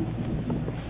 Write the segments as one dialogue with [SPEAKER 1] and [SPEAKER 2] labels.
[SPEAKER 1] سامنے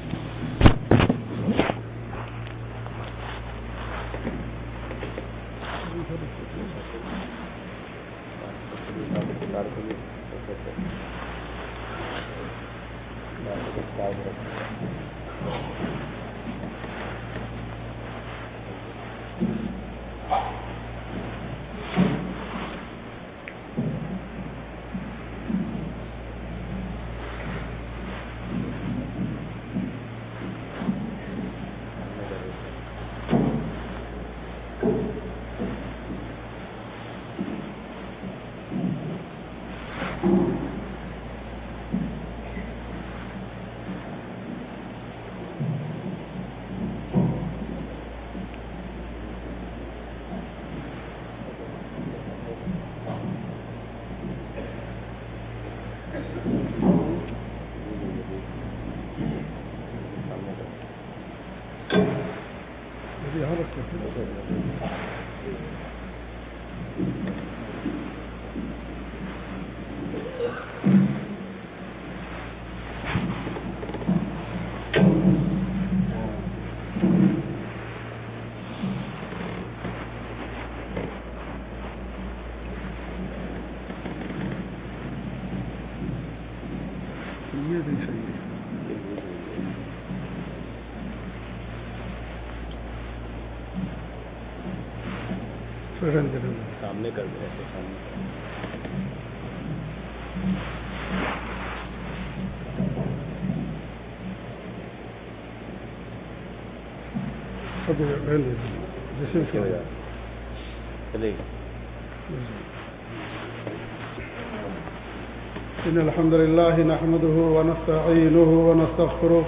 [SPEAKER 1] کر دیں چلے
[SPEAKER 2] إن الحمد لله نحمده ونستعينه ونستغفره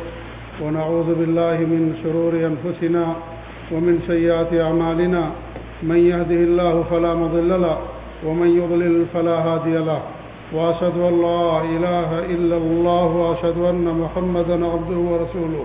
[SPEAKER 2] ونعوذ بالله من شرور أنفسنا ومن سيئات أعمالنا من يهده الله فلا مضل له ومن يضلل فلا هادي له وأشهد أن لا إله إلا الله وأشهد أن محمدا عبده ورسوله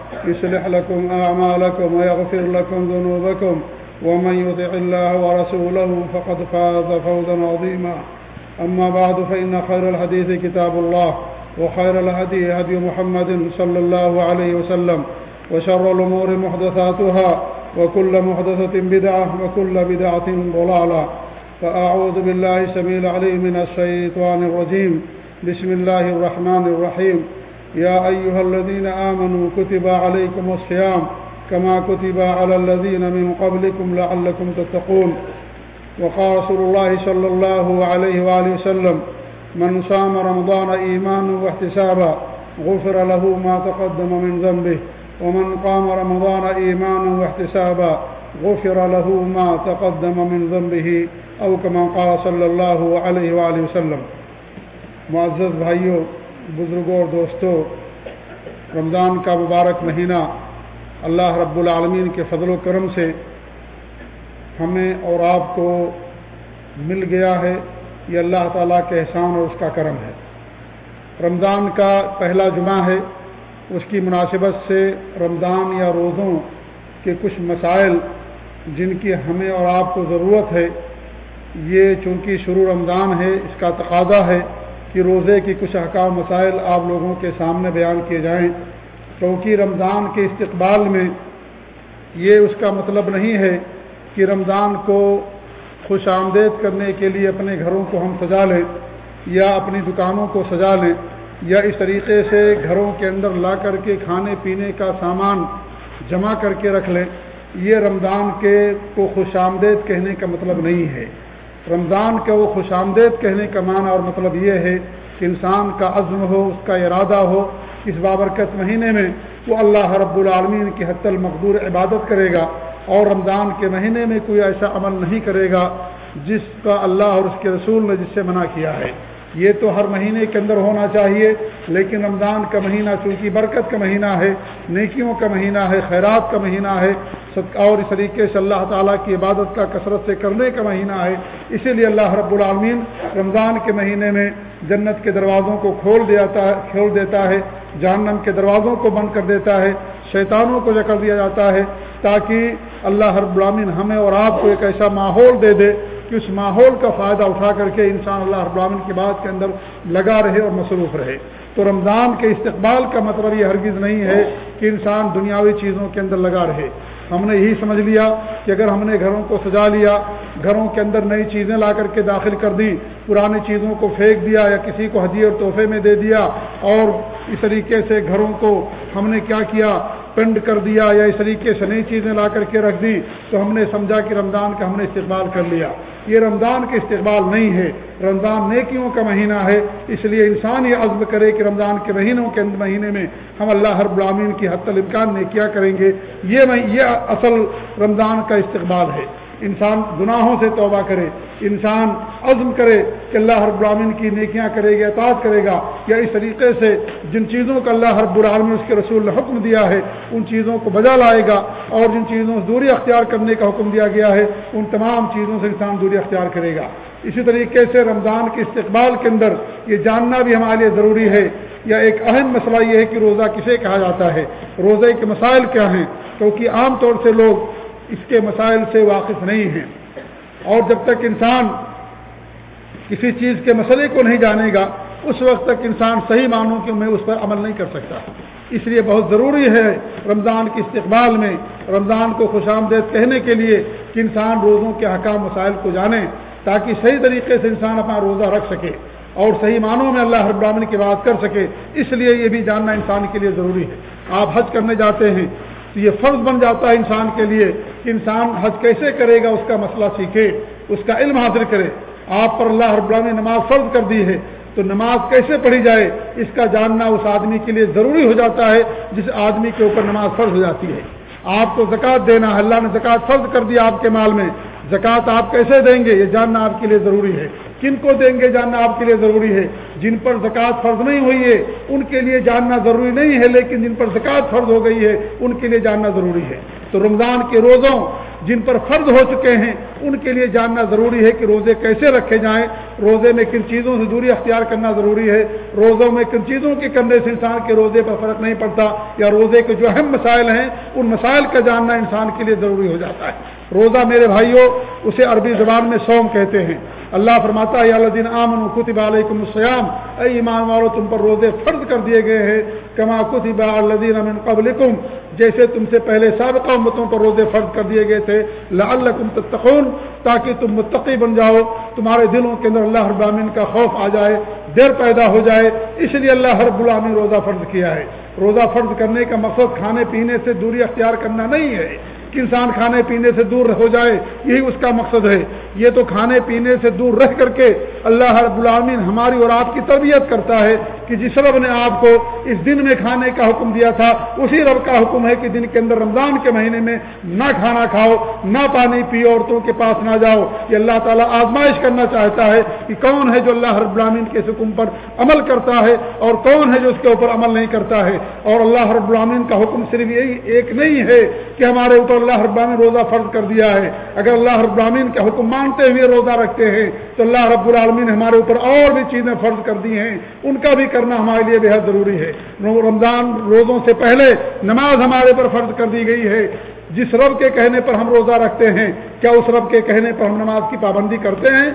[SPEAKER 2] يصلح لكم أعمالكم ويغفر لكم ذنوبكم ومن يطع الله ورسوله فقد فاز فوزا عظيما. أما بعد، فإن خير الحديث كتاب الله، وخير الهدي هدي محمد صلى الله عليه وسلم، وشر الأمور محدثاتها، وكل محدثة بدعة، وكل بدعة ضلالة. فأعوذ بالله سبيل عليه من الشيطان الرجيم. بسم الله الرحمن الرحيم. يا أيها الذين آمنوا كتب عليكم الصيام كما كتب على الذين من قبلكم لعلكم تتقون وقال رسول الله صلى الله عليه وآله وسلم من صام رمضان إيمانا واحتسابا غفر له ما تقدم من ذنبه ومن قام رمضان إيمانا واحتسابا غفر له ما تقدم من ذنبه أو كما قال صلى الله عليه وآله وسلم. معزز بھائیوں بزرگوں اور دوستوں، رمضان کا مبارک مہینہ اللہ رب العالمین کے فضل و کرم سے ہمیں اور آپ کو مل گیا ہے۔ یہ اللہ تعالیٰ کے احسان اور اس کا کرم ہے۔ رمضان کا پہلا جمعہ ہے۔ اس کی مناسبت سے رمضان یا روزوں کے کچھ مسائل جن کی ہمیں اور آپ کو ضرورت ہے، یہ چونکہ شروع رمضان ہے، اس کا تقاضا ہے۔ کہ روزے کی کچھ احکام مسائل آپ لوگوں کے سامنے بیان کیے جائیں، کیونکہ رمضان کے استقبال میں یہ اس کا مطلب نہیں ہے کہ رمضان کو خوش آمدید کرنے کے لیے اپنے گھروں کو ہم سجا لیں یا اپنی دکانوں کو سجا لیں یا اس طریقے سے گھروں کے اندر لا کر کے کھانے پینے کا سامان جمع کر کے رکھ لیں، یہ رمضان کے کو خوش آمدید کہنے کا مطلب نہیں ہے۔ رمضان کا وہ خوش آمدید کہنے کا معنی اور مطلب یہ ہے کہ انسان کا عزم ہو، اس کا ارادہ ہو، اس بابرکت مہینے میں وہ اللہ رب العالمین کی حت المقدور عبادت کرے گا اور رمضان کے مہینے میں کوئی ایسا عمل نہیں کرے گا جس کا اللہ اور اس کے رسول نے جس سے منع کیا ہے۔ یہ تو ہر مہینے کے اندر ہونا چاہیے، لیکن رمضان کا مہینہ چونکہ برکت کا مہینہ ہے، نیکیوں کا مہینہ ہے، خیرات کا مہینہ ہے اور اس طریقے سے اللہ تعالیٰ کی عبادت کا کثرت سے کرنے کا مہینہ ہے۔ اسی لیے اللہ رب العالمین رمضان کے مہینے میں جنت کے دروازوں کو کھول دیتا ہے، کھول دیتا ہے، جہنم کے دروازوں کو بند کر دیتا ہے، شیطانوں کو جکڑ دیا جاتا ہے تاکہ اللہ رب العالمین ہمیں اور آپ کو ایک ایسا ماحول دے دے کہ اس ماحول کا فائدہ اٹھا کر کے انسان اللہ رب العالمین کی بات کے اندر لگا رہے اور مصروف رہے۔ تو رمضان کے استقبال کا مطلب یہ ہرگز نہیں ہے کہ انسان دنیاوی چیزوں کے اندر لگا رہے۔ ہم نے یہی سمجھ لیا کہ اگر ہم نے گھروں کو سجا لیا، گھروں کے اندر نئی چیزیں لا کر کے داخل کر دی، پرانی چیزوں کو پھینک دیا یا کسی کو حدیع اور تحفے میں دے دیا اور اس طریقے سے گھروں کو ہم نے کیا کیا؟ پینڈ کر دیا یا اس طریقے سے نئی چیزیں لا کر کے رکھ دی، تو ہم نے سمجھا کہ رمضان کا ہم نے استقبال کر لیا۔ یہ رمضان کے استقبال نہیں ہے۔ رمضان نیکیوں کا مہینہ ہے۔ اس لیے انسان یہ عزم کرے کہ رمضان کے مہینوں کے مہینے میں ہم اللہ ہر برامین کی حت الامکان نے کیا کریں گے۔ یہ اصل رمضان کا استقبال ہے۔ انسان گناہوں سے توبہ کرے، انسان عزم کرے کہ اللہ ہر برامین کی نیکیاں کرے گا، اطاعت کرے گا، یا اس طریقے سے جن چیزوں کا اللہ ہر برعالمین اس کے رسول نے حکم دیا ہے، ان چیزوں کو بجا لائے گا اور جن چیزوں سے دوری اختیار کرنے کا حکم دیا گیا ہے، ان تمام چیزوں سے انسان دوری اختیار کرے گا۔ اسی طریقے سے رمضان کے استقبال کے اندر یہ جاننا بھی ہمارے لیے ضروری ہے۔ یا ایک اہم مسئلہ یہ ہے کہ روزہ کسے کہا جاتا ہے؟ روزے کے مسائل کیا ہیں؟ کیونکہ عام طور سے لوگ اس کے مسائل سے واقف نہیں ہیں۔ اور جب تک انسان کسی چیز کے مسئلے کو نہیں جانے گا، اس وقت تک انسان صحیح معنوں کہ میں اس پر عمل نہیں کر سکتا۔ اس لیے بہت ضروری ہے رمضان کے استقبال میں، رمضان کو خوش آمدید کہنے کے لیے کہ انسان روزوں کے حکام مسائل کو جانے تاکہ صحیح طریقے سے انسان اپنا روزہ رکھ سکے اور صحیح معنوں میں اللہ ابراہین کی بات کر سکے۔ اس لیے یہ بھی جاننا انسان کے لیے ضروری ہے۔ آپ حج کرنے جاتے ہیں تو یہ فرض بن جاتا ہے انسان کے لیے انسان حج کیسے کرے گا اس کا مسئلہ سیکھے، اس کا علم حاصل کرے۔ آپ پر اللہ رب نے نماز فرض کر دی ہے، تو نماز کیسے پڑھی جائے، اس کا جاننا اس آدمی کے لیے ضروری ہو جاتا ہے، جس آدمی کے اوپر نماز فرض ہو جاتی ہے۔ آپ کو زکوٰۃ دینا ہے، اللہ نے زکوٰۃ فرض کر دیا آپ کے مال میں۔ زکوٰۃ آپ کیسے دیں گے، یہ جاننا آپ کے لیے ضروری ہے۔ کن کو دیں گے جاننا آپ کے لیے ضروری ہے؟ جن پر زکوٰۃ فرض نہیں ہوئی ہے، ان کے لیے جاننا ضروری نہیں ہے، لیکن جن پر زکوٰۃ فرض ہو گئی ہے، ان کے لیے جاننا ضروری ہے۔ تو رمضان کے روزوں جن پر فرض ہو چکے ہیں، ان کے لیے جاننا ضروری ہے کہ روزے کیسے رکھے جائیں۔ روزے میں کن چیزوں سے دوری اختیار کرنا ضروری ہے؟ روزوں میں کن چیزوں کے کرنے سے انسان کے روزے پر فرق نہیں پڑتا، یا روزے کے جو اہم مسائل ہیں، ان مسائل کا جاننا انسان کے لیے ضروری ہو جاتا ہے۔ روزہ میرے بھائیوں اسے عربی زبان میں سوم کہتے ہیں۔ اللہ فرماتا ہے اللہ دین امن خطب علیکم السلام اے ایمان والو، تم پر روزے فرض کر دیے گئے ہیں۔ کما خطب الدین امن قبلکم، جیسے تم سے پہلے سابقہ امتوں پر روزے فرض کر دیے گئے تھے۔ لعلکم تتقون، تاکہ تم متقی بن جاؤ۔ تمہارے دلوں کے اندر اللہ رب العالمین کا خوف آ جائے، دیر پیدا ہو جائے۔ اس لیے اللہ رب العالمین روزہ فرض کیا ہے۔ روزہ فرض کرنے کا مقصد کھانے پینے سے دوری اختیار کرنا نہیں ہے۔ کہ انسان کھانے پینے سے دور ہو جائے، یہی اس کا مقصد ہے۔ یہ تو کھانے پینے سے دور رہ کر کے اللہ رب العالمین ہماری اور آپ کی تربیت کرتا ہے کہ جس رب نے آپ کو اس دن میں کھانے کا حکم دیا تھا، اسی رب کا حکم ہے کہ دن کے اندر رمضان کے مہینے میں نہ کھانا کھاؤ، نہ پانی پیو، عورتوں کے پاس نہ جاؤ۔ یہ اللہ تعالیٰ آزمائش کرنا چاہتا ہے کہ کون ہے جو اللہ رب العالمین کے حکم پر عمل کرتا ہے اور کون ہے جو اس کے اوپر عمل نہیں کرتا ہے۔ اور اللہ رب العالمین کا حکم صرف یہی ایک نہیں ہے کہ ہمارے اوپر اللہ رب العالمین روزہ فرض کر دیا ہے۔ اگر اللہ رب العالمین کا حکم مانتے ہوئے روزہ رکھتے ہیں، تو اللہ رب العالمین نے ہمارے اوپر اور بھی چیزیں فرض کر دی ہیں۔ ان کا بھی کرنا ہمارے لیے بےحد ضروری ہے۔ رمضان روزوں سے پہلے نماز ہمارے پر فرض کر دی گئی ہے۔ جس رب کے کہنے پر ہم روزہ رکھتے ہیں، کیا اس رب کے کہنے پر ہم نماز کی پابندی کرتے ہیں؟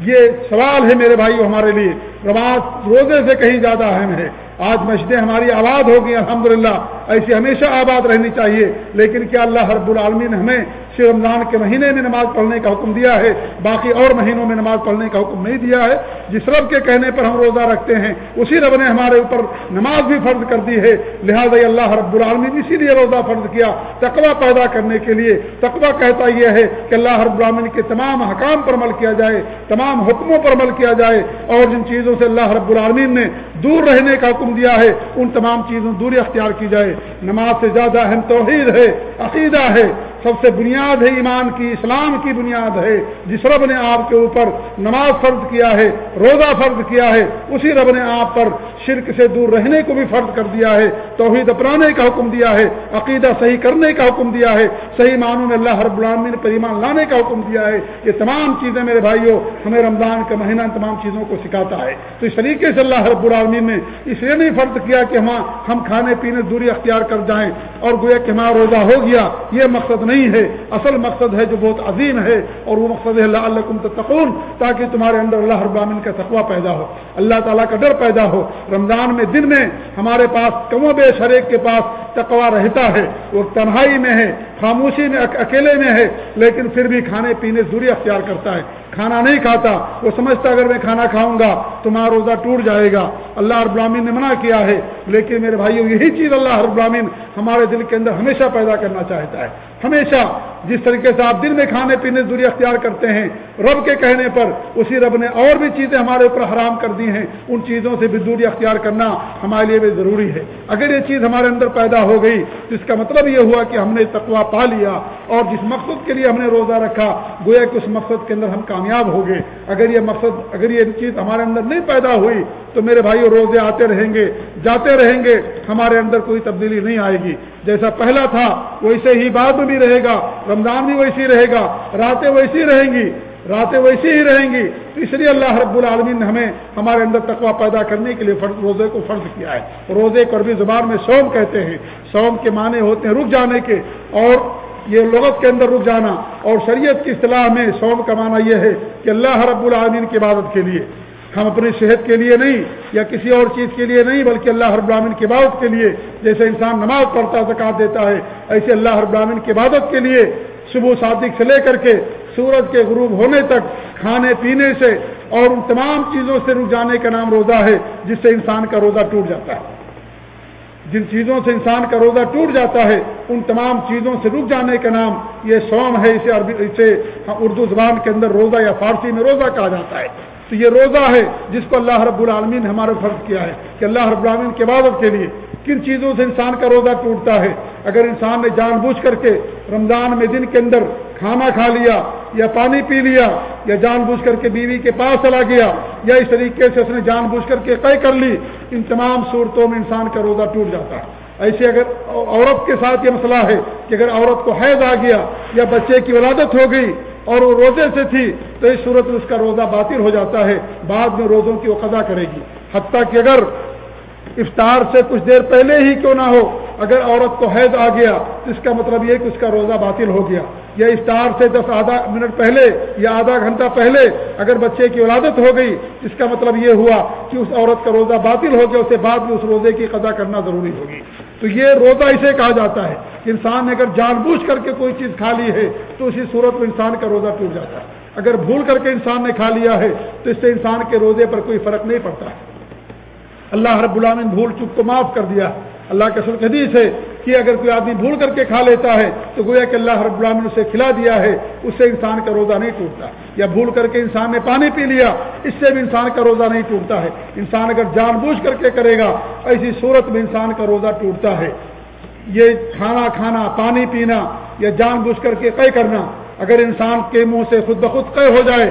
[SPEAKER 2] یہ سوال ہے میرے بھائی ہمارے لیے۔ نماز روزے سے کہیں زیادہ اہم ہے۔ آج مسجدیں ہماری آباد ہو گئی الحمد ایسی ہمیشہ آباد رہنی چاہیے۔ لیکن کیا اللہ رب العالمین نے ہمیں صرف رمضان کے مہینے میں نماز پڑھنے کا حکم دیا ہے؟ باقی اور مہینوں میں نماز پڑھنے کا حکم نہیں دیا ہے۔ جس رب کے کہنے پر ہم روزہ رکھتے ہیں، اسی رب نے ہمارے اوپر نماز بھی فرض کر دی ہے۔ لہٰذا اللہ رب العالمین اسی لیے روزہ فرض کیا تقوی پیدا کرنے کے لیے۔ تقوی کہتا یہ ہے کہ اللہ رب العالمین کے تمام حکام پر عمل کیا جائے، تمام حکموں پر عمل کیا جائے۔ اور جن چیزوں سے اللہ رب العالمین نے دور رہنے کا حکم دیا ہے، ان تمام چیزوں دوری اختیار کی جائے۔ نماز سے زیادہ اہم توحید ہے، عقیدہ ہے۔ سب سے بنیاد ہے ایمان کی، اسلام کی بنیاد ہے۔ جس رب نے آپ کے اوپر نماز فرض کیا ہے، روزہ فرض کیا ہے، اسی رب نے آپ پر شرک سے دور رہنے کو بھی فرض کر دیا ہے، توحید اپنانے کا حکم دیا ہے، عقیدہ صحیح کرنے کا حکم دیا ہے، صحیح معنوں میں اللہ رب العالمین پر ایمان لانے کا حکم دیا ہے۔ یہ تمام چیزیں میرے بھائیوں، ہمیں رمضان کا مہینہ ان تمام چیزوں کو سکھاتا ہے۔ تو اس طریقے سے اللہ رب العالمین نے اس لیے نہیں فرض کیا کہ ہم ہم کھانے پینے دوری اختیار کر جائیں اور گویا کہ ہمارا روزہ ہو گیا، یہ مقصد نہیں ہے، اصل مقصد ہے جو بہت عظیم ہے، اور وہ مقصد ہے اللہ اللہ تاکہ تمہارے اندر اللہ رب العالمین کا تقوی پیدا ہو۔ اللہ تعالیٰ کا ڈر پیدا ہو۔ رمضان میں دن میں ہمارے پاس کم و بیش ہر ایک کے پاس تقوا رہتا ہے۔ وہ تنہائی میں ہے، خاموشی میں اکیلے میں ہے، لیکن پھر بھی کھانے پینے دوری اختیار کرتا ہے۔ کھانا نہیں کھاتا، وہ سمجھتا اگر میں کھانا کھاؤں گا تمہارا روزہ ٹوٹ جائے گا۔ اللہ رب نے منع کیا ہے، لیکن میرے بھائیوں، یہی چیز اللہ رب ہمارے دل کے اندر ہمیشہ پیدا کرنا چاہتا ہے۔ ہمیشہ جس طریقے سے آپ دل میں کھانے پینے دوری اختیار کرتے ہیں، رب کے کہنے پر اسی رب نے اور بھی چیزیں ہمارے اوپر حرام کر دی ہیں، ان چیزوں سے بھی دوری اختیار کرنا ہمارے لیے بھی ضروری ہے۔ اگر یہ چیز ہمارے اندر پیدا ہو گئی تو اس کا مطلب یہ ہوا کہ ہم نے تقوا پا لیا اور جس مقصد کے لیے ہم نے روزہ رکھا، گویا کہ اس مقصد کے اندر ہم کامیاب ہو گئے۔ اگر یہ مقصد، اگر یہ چیز ہمارے اندر نہیں پیدا ہوئی، تو میرے بھائی روزے آتے رہیں گے، جاتے رہیں گے، ہمارے اندر کوئی تبدیلی نہیں آئے گی۔ جیسا پہلا تھا، ویسے ہی بعد میں بھی رہے گا۔ رمضان بھی ویسی رہے گا۔ راتیں ویسی رہیں گی۔ راتیں ویسی ہی رہیں گی۔ تو اس لیے اللہ رب العالمین نے ہمیں، ہمارے اندر تقوا پیدا کرنے کے لیے روزے کو فرض کیا ہے۔ روزے کو عربی زبان میں سوم کہتے ہیں۔ سوم کے معنی ہوتے ہیں رک جانے کے۔ اور یہ لغت کے اندر رک جانا۔ اور شریعت کی اصطلاح میں سوم کا معنی یہ ہے کہ اللہ رب العالمین کی عبادت کے لیے۔ ہم اپنی صحت کے لیے نہیں یا کسی اور چیز کے لیے نہیں، بلکہ اللہ رب العالمین کی عبادت کے لیے جیسے انسان نماز پڑھتا، زکات دیتا ہے، ایسے اللہ رب العالمین کی عبادت کے لیے صبح صادق سے لے کر کے سورج کے غروب ہونے تک کھانے پینے سے اور ان تمام چیزوں سے رک جانے کا نام روزہ ہے، جس سے انسان کا روزہ ٹوٹ جاتا ہے۔ جن چیزوں سے انسان کا روزہ ٹوٹ جاتا ہے، ان تمام چیزوں سے رک جانے کا نام یہ سوم ہے، اسے عربی، اسے اردو زبان کے اندر روزہ یا فارسی میں روزہ کہا جاتا ہے۔ تو یہ روزہ ہے جس کو اللہ رب العالمین نے ہمارے فرض کیا ہے کہ اللہ رب العالمین کی عبادت کے لیے کن چیزوں سے انسان کا روزہ ٹوٹتا ہے؟ اگر انسان نے جان بوجھ کر کے رمضان میں دن کے اندر کھانا کھا لیا یا پانی پی لیا یا جان بوجھ کر کے بیوی کے پاس چلا گیا یا اس طریقے سے اس نے جان بوجھ کر کے قے کر لی، ان تمام صورتوں میں انسان کا روزہ ٹوٹ جاتا ہے۔ ایسے اگر عورت کے ساتھ یہ مسئلہ ہے کہ اگر عورت کو حیض آ گیا یا بچے کی ولادت ہو گئی اور وہ روزے سے تھی تو اس صورت میں اس کا روزہ باطل ہو جاتا ہے، بعد میں روزوں کی وہ قضا کرے گی۔ حتیٰ کہ اگر افطار سے کچھ دیر پہلے ہی کیوں نہ ہو، اگر عورت کو حید آ گیا تو اس کا مطلب یہ کہ اس کا روزہ باطل ہو گیا۔ یا افطار سے دس آدھا منٹ پہلے یا آدھا گھنٹہ پہلے اگر بچے کی ولادت ہو گئی، اس کا مطلب یہ ہوا کہ اس عورت کا روزہ باطل ہو گیا، اسے بعد میں اس روزے کی قضا کرنا ضروری ہوگی۔ تو یہ روزہ اسے کہا جاتا ہے۔ کہ انسان نے اگر جان بوجھ کر کے کوئی چیز کھا لی ہے تو اسی صورت میں انسان کا روزہ ٹوٹ جاتا ہے۔ اگر بھول کر کے انسان نے کھا لیا ہے تو اس سے انسان کے روزے پر کوئی فرق نہیں پڑتا۔ ہے اللہ رب العالمین بھول چک کو معاف کر دیا۔ اللہ کے سر حدیث ہے کہ اگر کوئی آدمی بھول کر کے کھا لیتا ہے تو گویا کہ اللہ رب العالمین اسے کھلا دیا ہے، اس سے انسان کا روزہ نہیں ٹوٹتا۔ یا بھول کر کے انسان نے پانی پی لیا، اس سے بھی انسان کا روزہ نہیں ٹوٹتا ہے۔ انسان اگر جان بوجھ کر کے کرے گا، ایسی صورت میں انسان کا روزہ ٹوٹتا ہے۔ یہ کھانا کھانا، پانی پینا یا جان بوجھ کر کے قے کرنا، اگر انسان کے منہ سے خود بخود قے ہو جائے،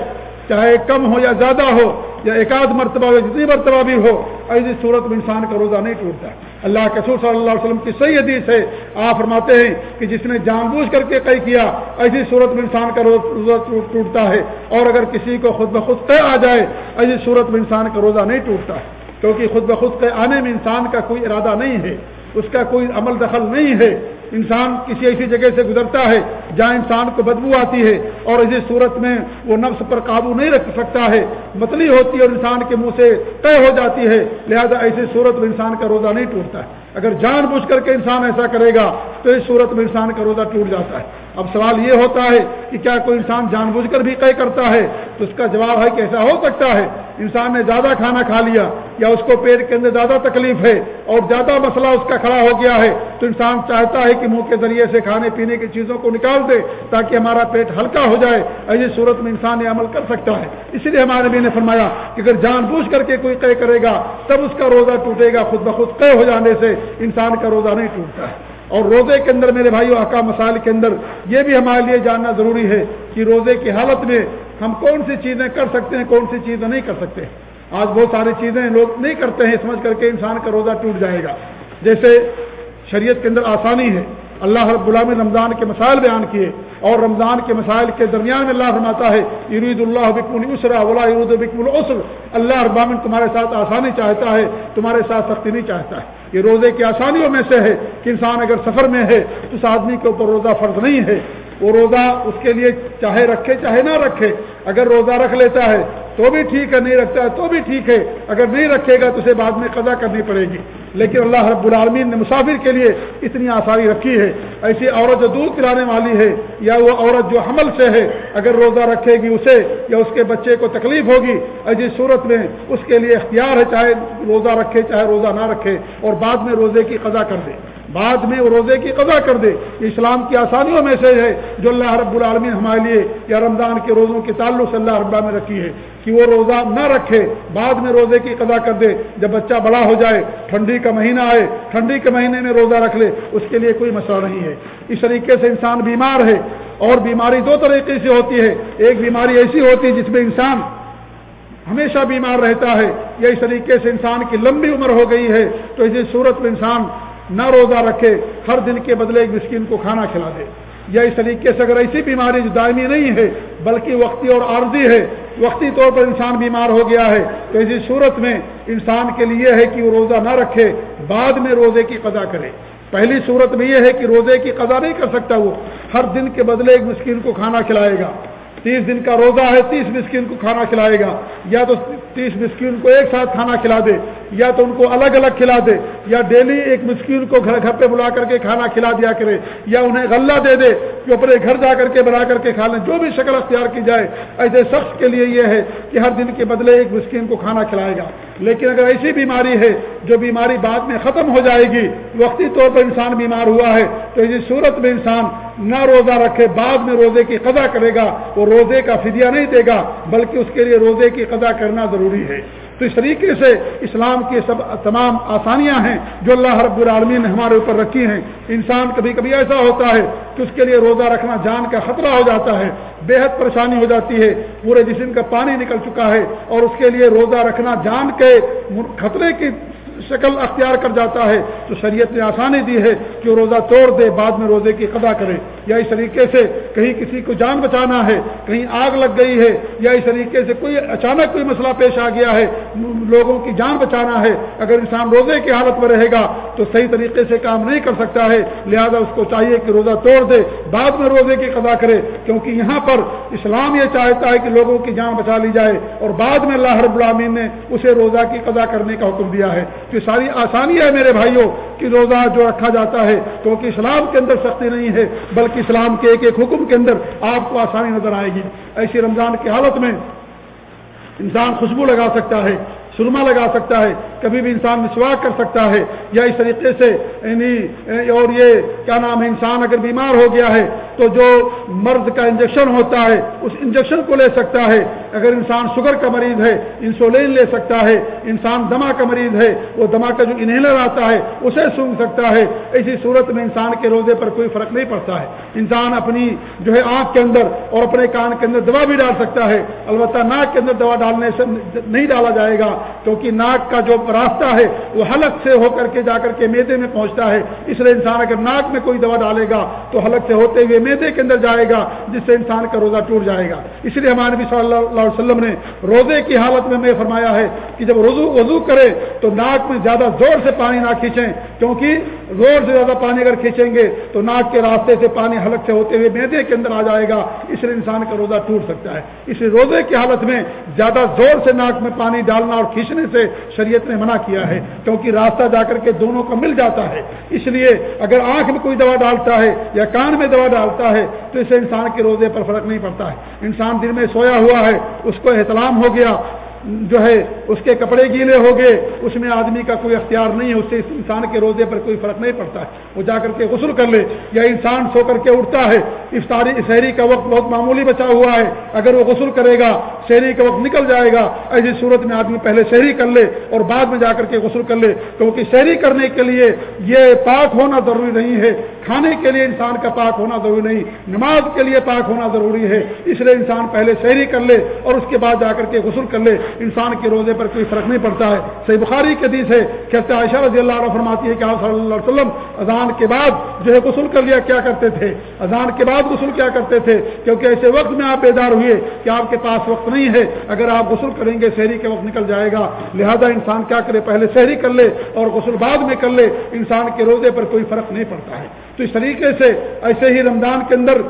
[SPEAKER 2] چاہے کم ہو یا زیادہ ہو، یا ایک آدھ مرتبہ ہو جتنی مرتبہ بھی ہو، ایسی صورت میں انسان کا روزہ نہیں ٹوٹتا۔ اللہ کے سور صلی اللہ علیہ وسلم کی صحیح حدیث ہے۔ آپ فرماتے ہیں کہ جس نے جان بوجھ کر کے قے کیا، ایسی صورت میں انسان کا روزہ ٹوٹتا ہے۔ اور اگر کسی کو خود بخود طے آ جائے، ایسی صورت میں انسان کا روزہ نہیں ٹوٹتا۔ ہے کیونکہ خود بخود طے آنے میں انسان کا کوئی ارادہ نہیں ہے۔ اس کا کوئی عمل دخل نہیں ہے انسان کسی ایسی جگہ سے گزرتا ہے جہاں انسان کو بدبو آتی ہے اور اسی صورت میں وہ نفس پر قابو نہیں رکھ سکتا ہے۔ متلی ہوتی ہے اور انسان کے منہ سے طے ہو جاتی ہے، لہذا ایسی صورت میں انسان کا روزہ نہیں ٹوٹتا ہے۔ اگر جان بوجھ کر کے انسان ایسا کرے گا، تو اس صورت میں انسان کا روزہ ٹوٹ جاتا ہے۔ اب سوال یہ ہوتا ہے کہ کیا کوئی انسان جان بوجھ کر بھی قے کرتا ہے؟ تو اس کا جواب ہے کہ ایسا ہو سکتا ہے۔ انسان نے زیادہ کھانا کھا لیا یا اس کو پیٹ کے اندر زیادہ تکلیف ہے اور زیادہ مسئلہ اس کا کھڑا ہو گیا ہے، تو انسان چاہتا ہے کہ منہ کے ذریعے سے کھانے پینے کی چیزوں کو نکال دے تاکہ ہمارا پیٹ ہلکا ہو جائے، ایسی صورت میں انسان یہ عمل کر سکتا ہے۔ اس لیے ہمارے نبی نے فرمایا کہ اگر جان بوجھ کر کے کوئی قے کرے گا، تب اس کا روزہ ٹوٹے گا خود بخود قے ہو جانے سے انسان کا روزہ نہیں ٹوٹتا ہے۔ اور روزے کے اندر میرے بھائی احکام مسائل کے اندر یہ بھی ہمارے لیے جاننا ضروری ہے کہ روزے کی حالت میں ہم کون سی چیزیں کر سکتے ہیں، کون سی چیزیں نہیں کر سکتے۔ آج بہت ساری چیزیں لوگ نہیں کرتے ہیں، سمجھ کر کے انسان کا روزہ ٹوٹ جائے گا۔ جیسے شریعت کے اندر آسانی ہے۔ اللہ رب غلام رمضان کے مسائل بیان کیے اور رمضان کے مسائل کے درمیان میں اللہ فرماتا ہے عید اللہ بکم السرا ولا ارود بکم العسر۔ اللہ ابامن تمہارے ساتھ آسانی چاہتا ہے، تمہارے ساتھ سختی نہیں چاہتا ہے۔ یہ روزے کی آسانیوں میں سے ہے کہ انسان اگر سفر میں ہے تو اس آدمی کے اوپر روزہ فرض نہیں ہے۔ وہ روزہ اس کے لیے چاہے رکھے چاہے نہ رکھے، اگر روزہ رکھ لیتا ہے تو بھی ٹھیک ہے، نہیں رکھتا ہے تو بھی ٹھیک ہے، اگر نہیں رکھے گا تو اسے بعد میں قضا کرنی پڑے گی۔ لیکن اللہ رب العالمین نے مسافر کے لیے اتنی آسانی رکھی ہے۔ ایسی عورت جو دودھ پلانے والی ہے یا وہ عورت جو حمل سے ہے، اگر روزہ رکھے گی اسے یا اس کے بچے کو تکلیف ہوگی، ایسی صورت میں اس کے لیے اختیار ہے چاہے روزہ رکھے چاہے روزہ نہ رکھے اور بعد میں روزے کی قضا کر دے۔ بعد میں وہ روزے کی قضا کر دے۔ یہ اسلام کی آسانیوں میں سے ہے جو اللہ رب العالمین ہمارے لیے یا رمضان کے روزوں کے تعلق سے اللہ ربا میں رکھی ہے کہ وہ روزہ نہ رکھے، بعد میں روزے کی قضا کر دے۔ جب بچہ بڑا ہو جائے، ٹھنڈی کا مہینہ آئے، ٹھنڈی کے مہینے میں روزہ رکھ لے، اس کے لیے کوئی مسئلہ نہیں ہے۔ اس طریقے سے انسان بیمار ہے۔ اور بیماری دو طریقے سے ہوتی ہے۔ ایک بیماری ایسی ہوتی ہے جس میں انسان ہمیشہ بیمار رہتا ہے یا اس طریقے سے انسان کی لمبی عمر ہو گئی ہے تو اسی صورت میں انسان نہ روزہ رکھے، ہر دن کے بدلے ایک مسکین کو کھانا کھلا دے۔ یا اس طریقے سے اگر ایسی بیماری جو دائمی نہیں ہے، بلکہ وقتی اور عارضی ہے، وقتی طور پر انسان بیمار ہو گیا ہے، تو اسی صورت میں انسان کے لیے ہے کہ وہ روزہ نہ رکھے، بعد میں روزے کی قضا کرے۔ پہلی صورت میں یہ ہے کہ روزے کی قضا نہیں کر سکتا وہ، ہر دن کے بدلے ایک مسکین کو کھانا کھلائے گا۔ تیس دن کا روزہ ہے، تیس مسکین کو کھانا کھلائے گا۔ یا تو تیس مسکین کو ایک ساتھ کھانا کھلا دے، یا تو ان کو الگ الگ کھلا دے، یا ڈیلی ایک مسکین کو گھر گھر پہ بلا کر کے کھانا کھلا دیا کرے، یا انہیں غلہ دے دے کہ اپنے گھر جا کر کے بنا کر کے کھا لیں۔ جو بھی شکل اختیار کی جائے، ایسے شخص کے لیے یہ ہے کہ ہر دن کے بدلے ایک مسکین کو کھانا کھلائے گا۔ لیکن اگر ایسی بیماری ہے، جو بیماری بعد میں ختم ہو جائے گی، وقتی طور پر انسان بیمار ہوا ہے، تو اسی صورت میں انسان نہ روزہ رکھے، بعد میں روزے کی قضا کرے گا، وہ روزے کا فدیہ نہیں دے گا، بلکہ اس کے لیے روزے کی قضا کرنا ضروری ہے۔ تو اس طریقے سے اسلام کی سب تمام آسانیاں ہیں جو اللہ رب العالمین نے ہمارے اوپر رکھی ہیں۔ انسان کبھی کبھی ایسا ہوتا ہے کہ اس کے لیے روزہ رکھنا جان کا خطرہ ہو جاتا ہے، بے حد پریشانی ہو جاتی ہے، پورے جسم کا پانی نکل چکا ہے اور اس کے لیے روزہ رکھنا جان کے خطرے کی شکل اختیار کر جاتا ہے، تو شریعت نے آسانی دی ہے کہ وہ روزہ توڑ دے، بعد میں روزے کی قدا کرے۔ یا اس طریقے سے کہیں کسی کو جان بچانا ہے، کہیں آگ لگ گئی ہے، یا اس طریقے سے کوئی اچانک کوئی مسئلہ پیش آ گیا ہے، لوگوں کی جان بچانا ہے۔ اگر انسان روزے کی حالت میں رہے گا، تو صحیح طریقے سے کام نہیں کر سکتا ہے۔ لہذا اس کو چاہیے کہ روزہ توڑ دے، بعد میں روزے کی قدا کرے۔ کیونکہ یہاں پر اسلام یہ چاہتا ہے کہ لوگوں کی جان بچا لی جائے اور بعد میں اللہ رب العامین نے اسے روزہ کی قدا کرنے کا حکم دیا ہے۔ کہ ساری آسانی ہے میرے بھائیوں کہ روزہ جو رکھا جاتا ہے، کیونکہ اسلام کے اندر سختی نہیں ہے، بلکہ اسلام کے ایک ایک حکم کے اندر آپ کو آسانی نظر آئے گی۔ ایسی رمضان کی حالت میں انسان خوشبو لگا سکتا ہے۔ سرما لگا سکتا ہے، کبھی بھی انسان مسواک کر سکتا ہے۔ یا اس طریقے سے یعنی اور یہ کیا نام ہے، انسان اگر بیمار ہو گیا ہے، تو جو مرض کا انجیکشن ہوتا ہے، اس انجیکشن کو لے سکتا ہے۔ اگر انسان شوگر کا مریض ہے، انسولین لے سکتا ہے۔ انسان دما کا مریض ہے، وہ دما کا جو انہیلر آتا ہے، اسے سونگ سکتا ہے۔ ایسی صورت میں انسان کے روزے پر کوئی فرق نہیں پڑتا ہے۔ انسان اپنی جو ہے آنکھ کے اندر اور اپنے کان کے اندر دوا بھی ڈال سکتا ہے۔ البتہ ناک کے اندر دوا ڈالنے سے نہیں ڈالا جائے گا۔ کیونکہ ناک کا جو راستہ ہے وہ حلق سے ہو کر کے جا کر کے میدے میں پہنچتا ہے۔ اس لیے انسان اگر ناک میں کوئی دوا ڈالے گا تو حلق سے ہوتے ہوئے میدے کے اندر جائے گا، جس سے انسان کا روزہ ٹوٹ جائے گا۔ اس لیے ہمارے نبی صلی اللہ علیہ وسلم نے روزے کی حالت میں میں فرمایا ہے کہ جب وضو وضو کرے تو ناک میں زیادہ زور سے پانی نہ کھینچیں۔ کیونکہ زور سے زیادہ پانی اگر کھینچیں گے تو ناک کے راستے سے پانی حلق سے ہوتے ہوئے میدے کے اندر آ جائے گا۔ اس لیے انسان کا روزہ ٹوٹ سکتا ہے۔ اس لیے روزے کی حالت میں زیادہ زور سے ناک میں پانی ڈالنا اور کھینچنے سے شریعت نے منع کیا ہے، کیونکہ راستہ جا کر کے دونوں کو مل جاتا ہے۔ اس لیے اگر آنکھ میں کوئی دوا ڈالتا ہے یا کان میں دوا ڈالتا ہے، تو اسے انسان کے روزے پر فرق نہیں پڑتا ہے۔ انسان دن میں سویا ہوا ہے، اس کو احتلام ہو گیا۔ جو ہے اس کے کپڑے گیلے ہو گئے، اس میں آدمی کا کوئی اختیار نہیں ہے، اس سے اس انسان کے روزے پر کوئی فرق نہیں پڑتا ہے۔ وہ جا کر کے غسل کر لے، یا انسان سو کر کے اٹھتا ہے۔ افطاری شہری کا وقت بہت معمولی بچا ہوا ہے۔ اگر وہ غسل کرے گا شہری کا وقت نکل جائے گا۔ ایسی صورت میں آدمی پہلے شہری کر لے اور بعد میں جا کر کے غسل کر لے۔ کیونکہ شہری کرنے کے لیے یہ پاک ہونا ضروری نہیں ہے۔ کھانے کے لیے انسان کا پاک ہونا ضروری نہیں، نماز کے لیے پاک ہونا ضروری ہے۔ اس لیے انسان پہلے شہری کر لے اور اس کے بعد جا کر کے غسل کر لے۔ انسان کے روزے پر کوئی فرق نہیں پڑتا ہے۔ صحیح بخاری کے حدیث ہے، کہتے عائشہ رضی اللہ عنہ فرماتی ہے کہ آپ صلی اللہ علیہ وسلم اذان کے بعد جو ہے غسل کر لیا، کیا کرتے تھے؟ اذان کے بعد غسل کیا کرتے تھے؟ کیونکہ ایسے وقت میں آپ بیدار ہوئے کہ آپ کے پاس وقت نہیں ہے۔ اگر آپ غسل کریں گے شہری کے وقت نکل جائے گا۔ لہذا انسان کیا کرے؟ پہلے شہری کر لے اور غسل بعد میں کر لے۔ انسان کے روزے پر کوئی فرق نہیں پڑتا ہے۔ تو اس طریقے سے ایسے ہی رمضان کے اندر،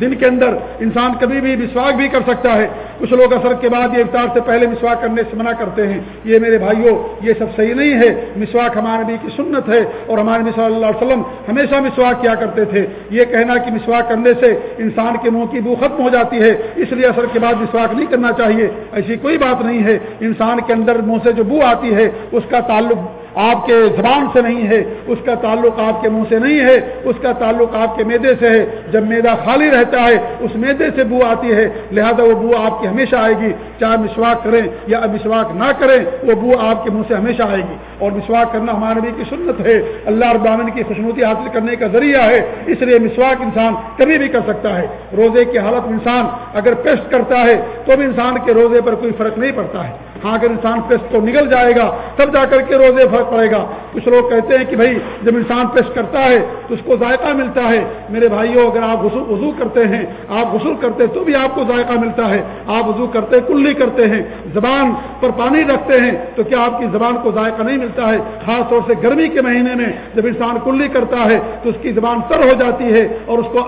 [SPEAKER 2] دن کے اندر انسان کبھی بھی مسواک بھی کر سکتا ہے۔ کچھ لوگ اثر کے بعد یہ افطار سے پہلے مسواک کرنے سے منع کرتے ہیں۔ یہ میرے بھائیوں، یہ سب صحیح نہیں ہے۔ مسواک ہمارے نبی کی سنت ہے اور ہمارے نبی صلی اللہ علیہ وسلم ہمیشہ مسواک کیا کرتے تھے۔ یہ کہنا کہ مسواک کرنے سے انسان کے منہ کی بو ختم ہو جاتی ہے، اس لیے اثر کے بعد مسواک نہیں کرنا چاہیے۔ ایسی کوئی بات نہیں ہے۔ انسان کے اندر منہ سے جو بو آتی ہے، اس کا تعلق آپ کے زبان سے نہیں ہے، اس کا تعلق آپ کے منہ سے نہیں ہے، اس کا تعلق آپ کے میدے سے ہے۔ جب میدا خالی رہتا ہے، اس میدے سے بو آتی ہے۔ لہذا وہ بو آپ کی ہمیشہ آئے گی۔ چاہے مسواک کریں یا مسواک نہ کریں، وہ بو آپ کے منہ سے ہمیشہ آئے گی۔ اور مسواک کرنا ہمارے نبی کی سنت ہے۔ اللہ ابامن کی خوشنوتی حاصل کرنے کا ذریعہ ہے۔ اس لیے مسواک انسان کبھی بھی کر سکتا ہے۔ روزے کی حالت انسان اگر پیسٹ کرتا ہے، تو بھی انسان کے روزے پر کوئی فرق نہیں پڑتا ہے۔ ہاں اگر انسان پیسٹ تو نکل جائے گا، تب جا کر کے روزے فرق پڑے گا۔ کچھ لوگ کہتے ہیں کہ بھائی، جب انسان پیسٹ کرتا ہے تو اس کو ذائقہ ملتا ہے۔ میرے بھائیوں اگر آپ وضو کرتے ہیں، آپ غسل کرتے تو بھی آپ کو ذائقہ ملتا ہے۔ آپ وضو کرتے، کلی کرتے ہیں۔ زبان پر پانی رکھتے ہیں تو کیا آپ کی زبان کو ذائقہ نہیں ملتا ہے؟ خاص طور سے گرمی کے مہینے میں جب انسان کلی کرتا ہے تو اس کی زبان تر ہو جاتی ہے اور اس کو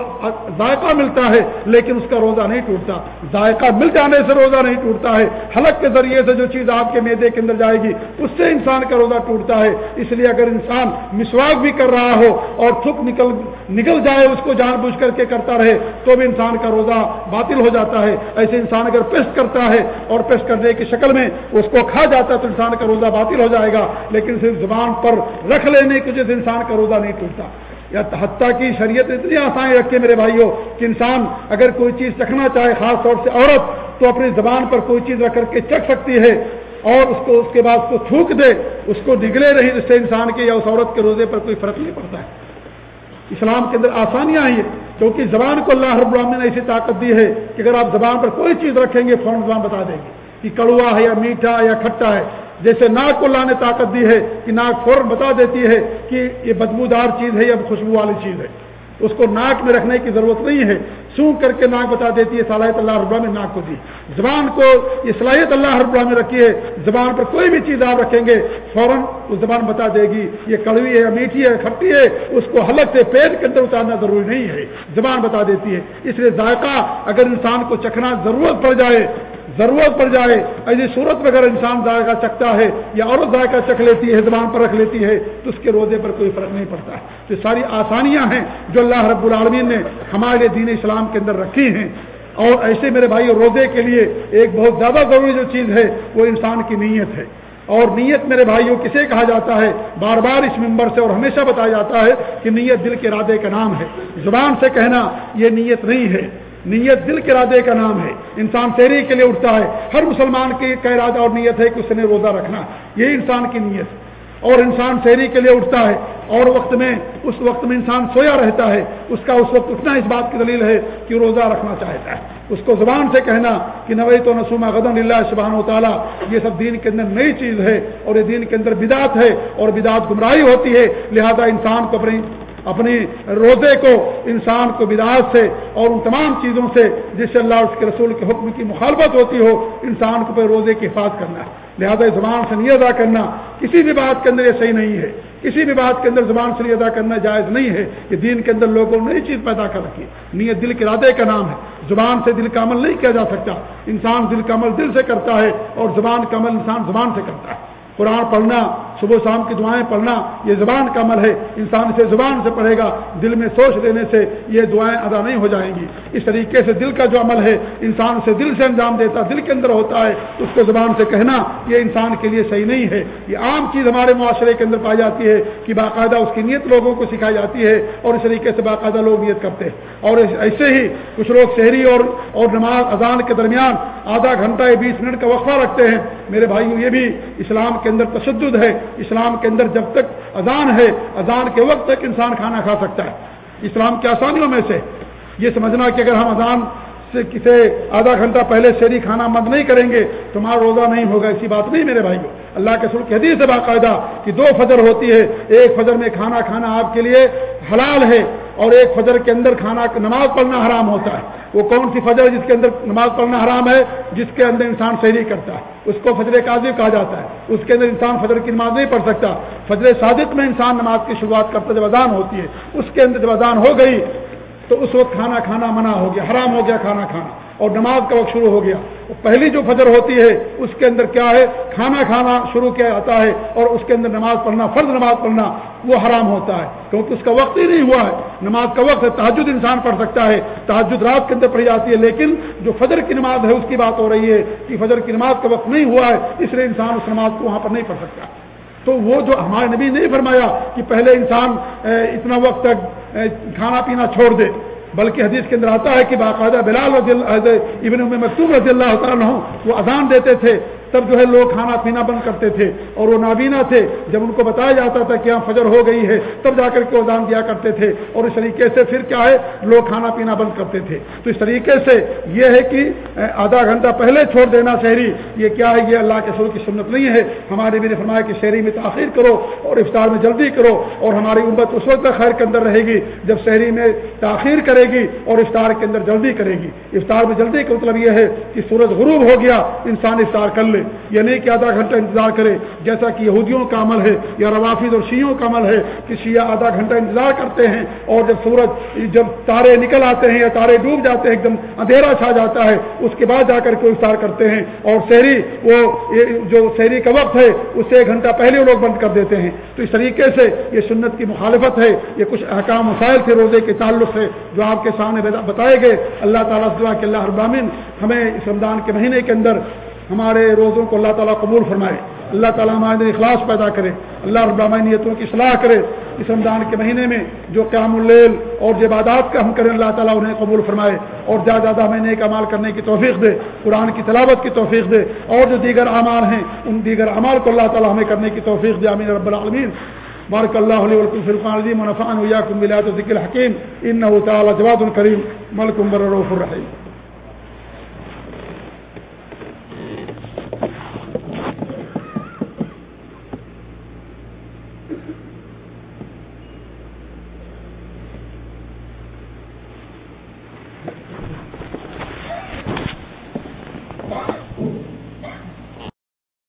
[SPEAKER 2] ذائقہ ملتا ہے، لیکن اس کا روزہ نہیں ٹوٹتا۔ ذائقہ مل جانے سے روزہ نہیں ٹوٹتا ہے۔ حلق کے ذریعے سے جو چیز آپ کے میدے کے اندر جائے گی، اس سے انسان کا روزہ ٹوٹتا ہے۔ اس لیے اگر انسان مسواک بھی کر رہا ہو اور تھک نکل نکل جائے، اس کو جان بوجھ کر کے کرتا رہے، تو بھی انسان کا روزہ باطل ہو جاتا ہے۔ ایسے انسان اگر پیسٹ کرتا ہے اور پیسٹ کرنے کی شکل میں اس کو کھا جاتا ہے، تو انسان کا روزہ باطل ہو جائے گا۔ لیکن صرف زبان پر رکھ لینے کی وجہ سے انسان کا روزہ نہیں ٹوٹتا۔ یا حتیٰ کی شریعت اتنی آسانی رکھے میرے بھائیوں، کہ انسان اگر کوئی چیز چکھنا چاہے، خاص طور سے عورت تو اپنی زبان پر کوئی چیز رکھ کر کے چکھ سکتی ہے اور اس کو اس کے بعد اس کو تھوک دے، اس کو نگلے رہی، جس سے انسان کے یا اس عورت کے روزے پر کوئی فرق نہیں پڑتا ہے۔ اسلام کے اندر آسانیاں ہیں کیونکہ زبان کو اللہ رب العالمین نے ایسی طاقت دی ہے کہ اگر آپ زبان پر کوئی چیز رکھیں گے، فوراً زبان بتا دیں گے کہ کڑوا ہے یا میٹھا یا کھٹا ہے۔ جیسے ناک کو اللہ نے طاقت دی ہے کہ ناک فوراً بتا دیتی ہے کہ یہ بدبودار چیز ہے یا خوشبو والی چیز ہے۔ اس کو ناک میں رکھنے کی ضرورت نہیں ہے۔ سونگ کر کے ناک بتا دیتی ہے، صلاحیت اللہ رب میں ناک کو دی۔ زبان کو، یہ صلاحیت اللہ رب میں رکھی ہے۔ زبان پر کوئی بھی چیز آپ رکھیں گے، فوراً اس زبان بتا دے گی۔ یہ کڑوی ہے، میٹھی ہے، کھٹی ہے، اس کو حلق سے پیٹ کے اندر اتارنا ضروری نہیں ہے۔ زبان بتا دیتی ہے۔ اس لیے ذائقہ، اگر انسان کو چکھنا ضرورت پڑ جائے، ضرورت پڑ جائے، ایسی صورت میں اگر انسان ذائقہ چکھتا ہے یا عورت ذائقہ چکھ لیتی ہے، زبان پر رکھ لیتی ہے، تو اس کے روزے پر کوئی فرق نہیں پڑتا۔ ہے تو ساری آسانیاں ہیں جو اللہ رب العالمین نے ہمارے دین اسلام اسلام کے اندر رکھی ہیں۔ اور ایسے میرے بھائی روزے کے لیے ایک بہت زیادہ ضروری جو چیز ہے، وہ انسان کی نیت ہے۔ اور نیت میرے بھائیوں کسے کہا جاتا ہے؟ بار بار اس ممبر سے اور ہمیشہ بتایا جاتا ہے کہ نیت دل کے ارادے کا نام ہے۔ زبان سے کہنا یہ نیت نہیں ہے۔ نیت دل کے ارادے کا نام ہے۔ انسان تیری کے لیے اٹھتا ہے۔ ہر مسلمان کی کا ارادہ اور نیت ہے کہ اس نے روزہ رکھنا۔ یہ انسان کی نیت۔ اور انسان شہری کے لیے اٹھتا ہے۔ اور وقت میں، اس وقت میں انسان سویا رہتا ہے۔ اس کا اس وقت اٹھنا اس بات کی دلیل ہے کہ روزہ رکھنا چاہتا ہے۔ اس کو زبان سے کہنا کہ نوئی تو نسوما غدن اللہ سبحان و تعالیٰ یہ سب دین کے اندر نئی چیز ہے اور یہ دین کے اندر بدعت ہے اور بدعت گمراہی ہوتی ہے۔ لہذا انسان کو اپنی اپنی روزے کو، انسان کو بداعت سے اور ان تمام چیزوں سے جس سے اللہ اس کے رسول کے حکم کی مخالفت ہوتی ہو، انسان کو پہ روزے کی حفاظت کرنا ہے۔ لہذا زبان سے نہیں ادا کرنا کسی بھی بات کے اندر یہ صحیح نہیں ہے۔ کسی بھی بات کے اندر زبان سے نہیں ادا کرنا جائز نہیں ہے۔ کہ دین کے اندر لوگوں نے نئی چیز پیدا کر رکھی نیت دل کے ارادے کا نام ہے۔ زبان سے دل کا عمل نہیں کیا جا سکتا۔ انسان دل کا عمل دل سے کرتا ہے اور زبان کا عمل انسان زبان سے کرتا ہے۔ قرآن پڑھنا، صبح شام کی دعائیں پڑھنا، یہ زبان کا عمل ہے۔ انسان سے زبان سے پڑھے گا، دل میں سوچ لینے سے یہ دعائیں ادا نہیں ہو جائیں گی۔ اس طریقے سے دل کا جو عمل ہے، انسان سے دل سے انجام دیتا، دل کے اندر ہوتا ہے، اس کو زبان سے کہنا، یہ انسان کے لیے صحیح نہیں ہے۔ یہ عام چیز ہمارے معاشرے کے اندر پائی جاتی ہے کہ باقاعدہ اس کی نیت لوگوں کو سکھائی جاتی ہے اور اس طریقے سے باقاعدہ لوگ نیت کرتے ہیں۔ اور ایسے ہی کچھ لوگ شہری اور اور نماز اذان کے درمیان آدھا گھنٹہ یا بیس منٹ کا وقفہ رکھتے ہیں۔ میرے بھائیوں، یہ بھی اسلام کے کے اندر تشدد ہے، اسلام کے اندر جب تک اذان ہے، اذان کے وقت تک انسان کھانا کھا سکتا ہے۔ اسلام کی آسانیوں میں سے۔ یہ سمجھنا کہ اگر ہم اذان سے کسی آدھا گھنٹہ پہلے شہری کھانا مند نہیں کریں گے، تمہارا روزہ نہیں ہوگا، ایسی بات نہیں میرے بھائی اللہ کے سر کی حدیث ہے باقاعدہ کہ دو فجر ہوتی ہے، ایک فجر میں کھانا کھانا آپ کے لیے حلال ہے۔ اور ایک فجر کے اندر کھانا نماز پڑھنا حرام ہوتا ہے۔ وہ کون سی فجر جس کے اندر نماز پڑھنا حرام ہے؟ جس کے اندر انسان شہری کرتا ہے۔ اس کو فجر قاضی کہا جاتا ہے۔ اس کے اندر انسان فجر کی نماز نہیں پڑھ سکتا۔ فجر صادق میں انسان نماز کی شروعات کرتا جب اذان ہوتی ہے، اس کے اندر جب اذان ہو گئی تو اس وقت کھانا کھانا منع ہو گیا، حرام ہو گیا کھانا کھانا۔ اور نماز کا وقت شروع ہو گیا۔ پہلی جو فجر ہوتی ہے، اس کے اندر کیا ہے؟ کھانا کھانا شروع کیا جاتا ہے اور اس کے اندر نماز پڑھنا، فرض نماز پڑھنا، وہ حرام ہوتا ہے۔ کیونکہ اس کا وقت ہی نہیں ہوا ہے۔ نماز کا وقت ہے تحجد انسان پڑھ سکتا ہے۔ تحجد رات کے اندر پڑھی جاتی ہے، لیکن جو فجر کی نماز ہے، اس کی بات ہو رہی ہے کہ فجر کی نماز کا وقت نہیں ہوا ہے، اس لیے انسان اس نماز کو وہاں پر نہیں پڑھ سکتا۔ تو وہ جو ہمارے نبی نہیں فرمایا کہ پہلے انسان اتنا وقت تک کھانا پینا چھوڑ دے۔ بلکہ حدیث کے اندر آتا ہے کہ باقاعدہ بلال رضی اللہ ابن مکتوب رضی اللہ تعالیٰ وہ اذان دیتے تھے۔ تب جو ہے لوگ کھانا پینا بند کرتے تھے اور وہ نابینا تھے۔ جب ان کو بتایا جاتا تھا کہ ہاں فجر ہو گئی ہے، تب جا کر کے اذان دیا کرتے تھے۔ اور اس طریقے سے پھر کیا ہے؟ لوگ کھانا پینا بند کرتے تھے۔ تو اس طریقے سے یہ ہے کہ آدھا گھنٹہ پہلے چھوڑ دینا شہری۔ یہ کیا ہے؟ یہ اللہ کے سر کی سنت نہیں ہے۔ ہمارے بھی نے فرمایا کہ شہری میں تاخیر کرو اور افطار میں جلدی کرو اور ہماری امت اس وقت خیر کے اندر رہے گی جب شہری میں تاخیر کرے گی اور افطار کے اندر جلدی کرے گی۔ افطار میں جلدی کا مطلب یہ ہے کہ سورج غروب ہو گیا، انسان افطار کر لے۔ لے یہ نہیں کہ آدھا گھنٹہ انتظار کرے، جیسا کہ یہودیوں کا عمل ہے یا روافظ اور شیوں کا عمل ہے، کہ شیعہ آدھا گھنٹہ انتظار کرتے ہیں اور جب سورج، جب تارے نکل آتے ہیں یا تارے ڈوب جاتے ہیں، ایک دم اندھیرا چھا جاتا ہے، اس کے بعد جا کر کے افطار کرتے ہیں اور شہری، وہ جو شہری کا وقت ہے اسے ایک گھنٹہ پہلے وہ لوگ بند کر دیتے ہیں۔ تو اس طریقے سے یہ سنت کی مخالفت ہے، یہ کچھ احکام مسائل تھے روزے کے تعلق سے جو آپ کے سامنے بتائے گئے۔ اللہ تعالیٰ سے دعا کہ اللہ ابامن ہمیں اس رمضان کے مہینے کے اندر ہمارے روزوں کو اللہ تعالیٰ قبول فرمائے۔ اللہ تعالیٰ ہمارے اخلاص پیدا کرے۔ اللہ رب نیتوں کی صلاح کرے۔ اس رمضان کے مہینے میں جو قیام اللیل اور جو عبادات کا ہم کریں، اللہ تعالیٰ انہیں قبول فرمائے اور زیادہ زیادہ مہینے کا مال کرنے کی توفیق دے، قرآن کی تلاوت کی توفیق دے اور جو دیگر اعمال ہیں، ان دیگر اعمال کو اللہ تعالیٰ ہمیں کرنے کی توفیق دے۔ امین رب العالمین۔ بارک اللہ علیہ فرقان عظیم ونفعن ویاکم بلاد ذکر حکیم ان تعالی جواد الکریم ملکم برروف الرحیم